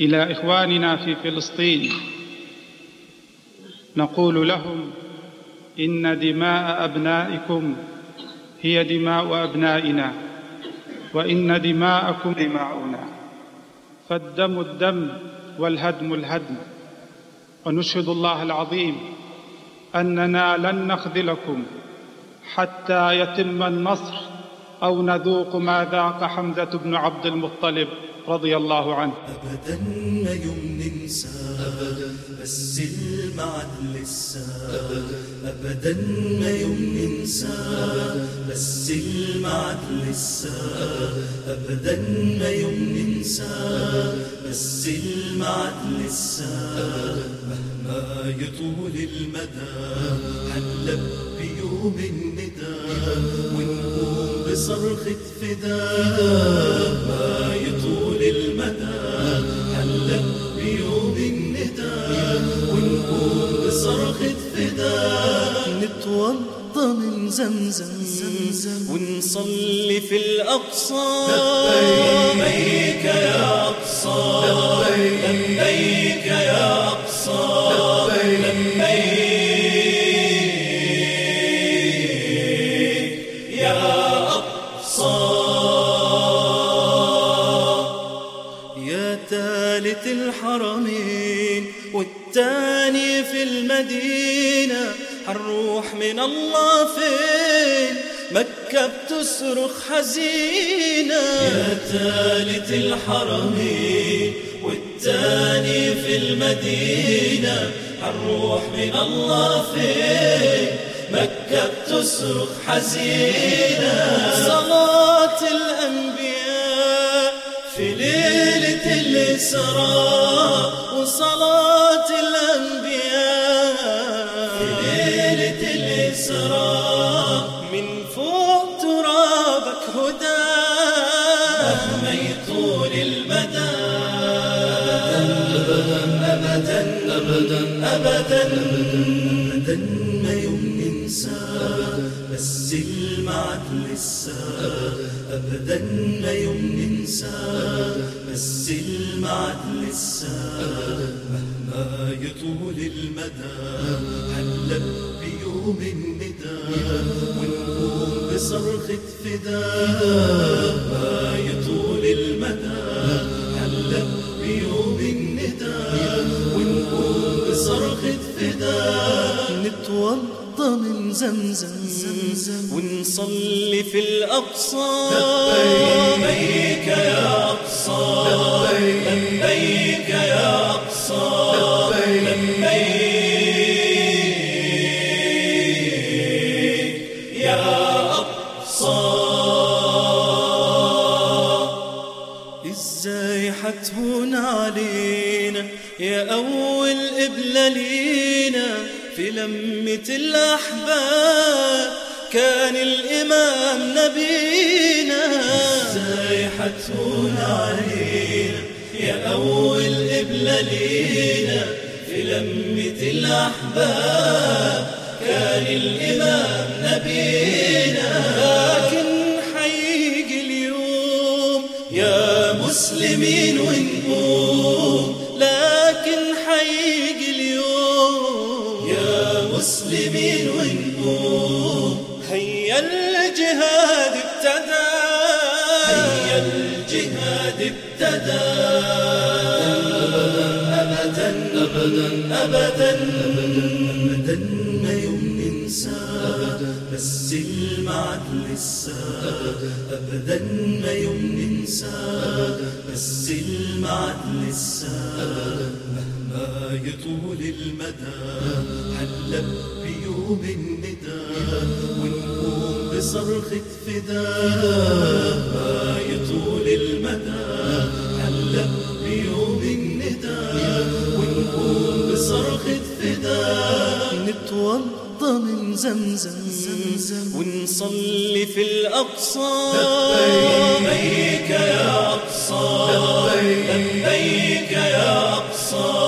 إلى إخواننا في فلسطين. نقول لهم إن دماء أبنائكم هي دماء أبنائنا وإن دماءكم دماؤنا. فالدم الدم والهدم الهدم. ونشهد الله العظيم أننا لن نخذلكم حتى يتم النصر أو نذوق ما ذاق حمزة بن عبد المطلب رضي الله عنه. أبدا يوم ننسى أبدا بس المعد لسه أبدا يوم ننسى بس المعد لسه أبدا يوم ننسى بس المعد لسه مهما يطول المدى حلب بيوم بصرخة فداء ما يطول المدى. حلب بيوم الندى ونقوم بصرخة فداء نتوضى من زمزم ونصلي في الأقصى. لبيك يا أقصى. لبيك الحرمين والتاني في المدينة حنروح من الله فين؟ مكة بتصرخ حزينة. يا ثالث الحرمين والتاني في المدينة حنروح من الله فين؟ مكة بتصرخ حزينة. صلاة الأنبياء في ليلة الإسراء وصلاة الأنبياء. في ليلة الإسراء من فوق ترابك هدى. مهما يطول المدى أبدا أبدا أبدا أبدا أبدا. يوم ننسى بس المعد لسه أبدا ما يوم ننسى بس المعد لسه مهما يطول المدى حلب بيوم الندى ونقوم بصرخة فداء ما يطول المدى حلب بيوم الندى ونقوم بصرخة فداء نتوضى من زمزم ونصلي في الأقصى. لبيك يا أقصى. لبيك يا أقصى. لبيك يا أقصى. إزاي حتهون علينا يا أول قبلة لينا في لمة الاحباب كان الإمام نبينا. حتهون علينا يا أول قبلة لينا. في لمة الاحباب كان الإمام نبينا. لكن حيجي اليوم يا مسلمين. يا مسلمين ونقوم هيا الجهاد ابتدى. هيا الجهاد ابتدى. أبدا أبدا أبدا. أبدا ما يوم ننسى بس المعد لسه أبدا ما يوم ننسى بس المعد لسه يطول المدى حلب بيوم الندى ونقوم بصرخة فداء. ما يطول المدى حلب بيوم الندى ونقوم بصرخة فداء. نتوضى من زمزم ونصلي في الأقصى. لبيك يا أقصى لبيك يا أقصى.